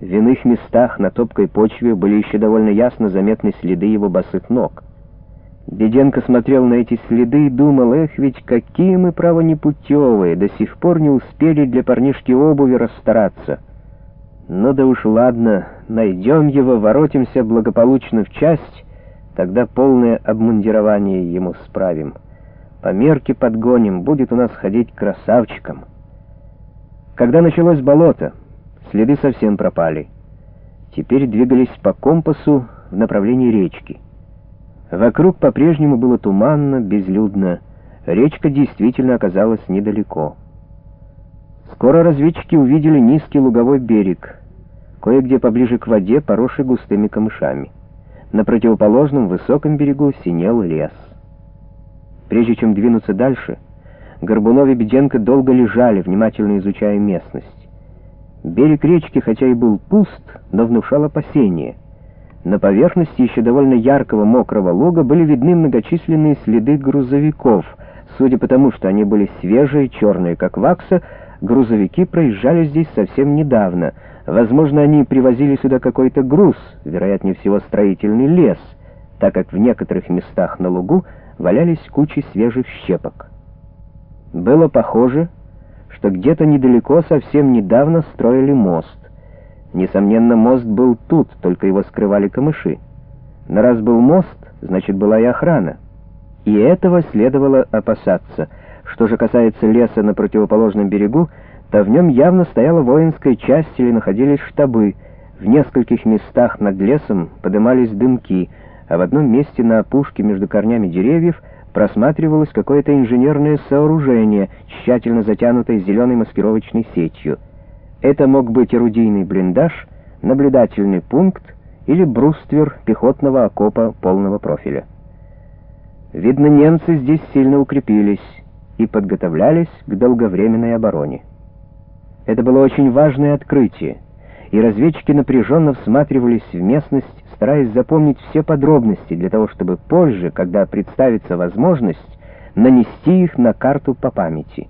В иных местах на топкой почве были еще довольно ясно заметны следы его босых ног. Беденко смотрел на эти следы и думал, эх, ведь какие мы, право, непутевые, до сих пор не успели для парнишки обуви расстараться. Ну да уж ладно, найдем его, воротимся благополучно в часть, тогда полное обмундирование ему справим. По мерке подгоним, будет у нас ходить красавчиком. Когда началось болото, следы совсем пропали. Теперь двигались по компасу в направлении речки. Вокруг по-прежнему было туманно, безлюдно. Речка действительно оказалась недалеко. Скоро разведчики увидели низкий луговой берег, кое-где поближе к воде, поросший густыми камышами. На противоположном высоком берегу синел лес. Прежде чем двинуться дальше, Горбунов и Беденко долго лежали, внимательно изучая местность. Берег речки, хотя и был пуст, но внушал опасения — на поверхности еще довольно яркого мокрого луга были видны многочисленные следы грузовиков. Судя по тому, что они были свежие, черные, как вакса, грузовики проезжали здесь совсем недавно. Возможно, они привозили сюда какой-то груз, вероятнее всего строительный лес, так как в некоторых местах на лугу валялись кучи свежих щепок. Было похоже, что где-то недалеко совсем недавно строили мост. Несомненно, мост был тут, только его скрывали камыши. Но раз был мост, значит, была и охрана. И этого следовало опасаться. Что же касается леса на противоположном берегу, то в нем явно стояла воинская часть или находились штабы. В нескольких местах над лесом подымались дымки, а в одном месте на опушке между корнями деревьев просматривалось какое-то инженерное сооружение, тщательно затянутое зеленой маскировочной сетью — это мог быть орудийный блиндаж, наблюдательный пункт или бруствер пехотного окопа полного профиля. Видно, немцы здесь сильно укрепились и подготовлялись к долговременной обороне. Это было очень важное открытие, и разведчики напряженно всматривались в местность, стараясь запомнить все подробности для того, чтобы позже, когда представится возможность, нанести их на карту по памяти.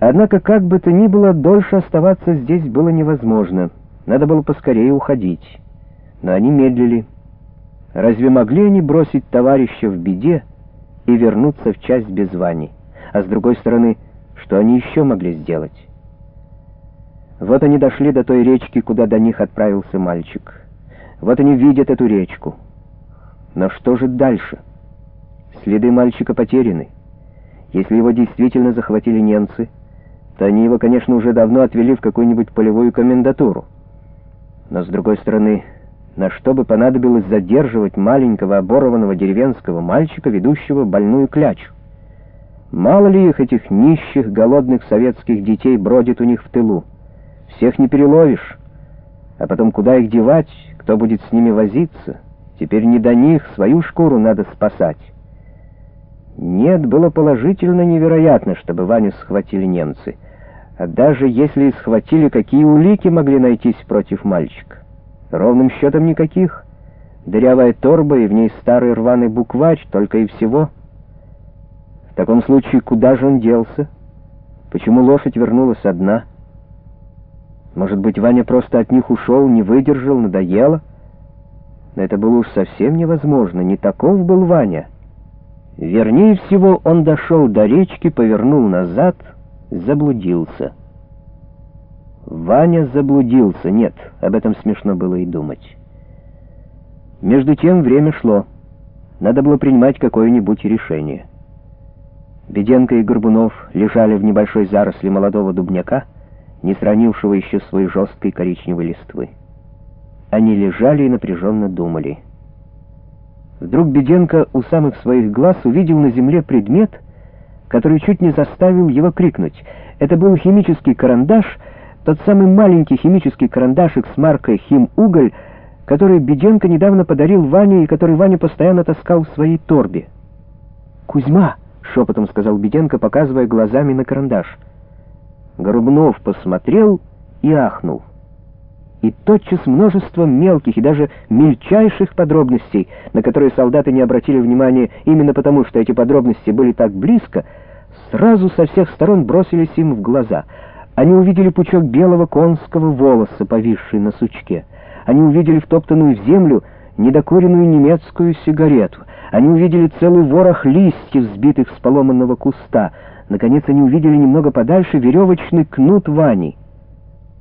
Однако, как бы то ни было, дольше оставаться здесь было невозможно. Надо было поскорее уходить. Но они медлили. Разве могли они бросить товарища в беде и вернуться в часть без Вани? А с другой стороны, что они еще могли сделать? Вот они дошли до той речки, куда до них отправился мальчик. Вот они видят эту речку. Но что же дальше? Следы мальчика потеряны. Если его действительно захватили немцы то они его, конечно, уже давно отвели в какую-нибудь полевую комендатуру. Но, с другой стороны, на что бы понадобилось задерживать маленького оборванного деревенского мальчика, ведущего больную клячу? Мало ли их, этих нищих, голодных советских детей, бродит у них в тылу. Всех не переловишь. А потом куда их девать, кто будет с ними возиться? Теперь не до них, свою шкуру надо спасать. Нет, было положительно невероятно, чтобы Ваню схватили немцы — а даже если и схватили, какие улики могли найтись против мальчика? Ровным счетом никаких. Дырявая торба и в ней старый рваный букварь, только и всего. В таком случае, куда же он делся? Почему лошадь вернулась одна? Может быть, Ваня просто от них ушел, не выдержал, надоело? Но это было уж совсем невозможно, не таков был Ваня. Вернее всего, он дошел до речки, повернул назад — заблудился. Ваня заблудился. Нет, об этом смешно было и думать. Между тем время шло. Надо было принимать какое-нибудь решение. Беденко и Горбунов лежали в небольшой заросли молодого дубняка, не сранившего еще своей жесткой коричневой листвы. Они лежали и напряженно думали. Вдруг Беденко у самых своих глаз увидел на земле предмет — который чуть не заставил его крикнуть. Это был химический карандаш, тот самый маленький химический карандашик с маркой «Хим-Уголь», который Беденко недавно подарил Ване и который Ваня постоянно таскал в своей торбе. «Кузьма!» — шепотом сказал Беденко, показывая глазами на карандаш. Горбунов посмотрел и ахнул. И тотчас множество мелких и даже мельчайших подробностей, на которые солдаты не обратили внимания именно потому, что эти подробности были так близко, сразу со всех сторон бросились им в глаза. Они увидели пучок белого конского волоса, повисший на сучке. Они увидели втоптанную в землю недокуренную немецкую сигарету. Они увидели целый ворох листьев, сбитых с поломанного куста. Наконец они увидели немного подальше веревочный кнут Вани —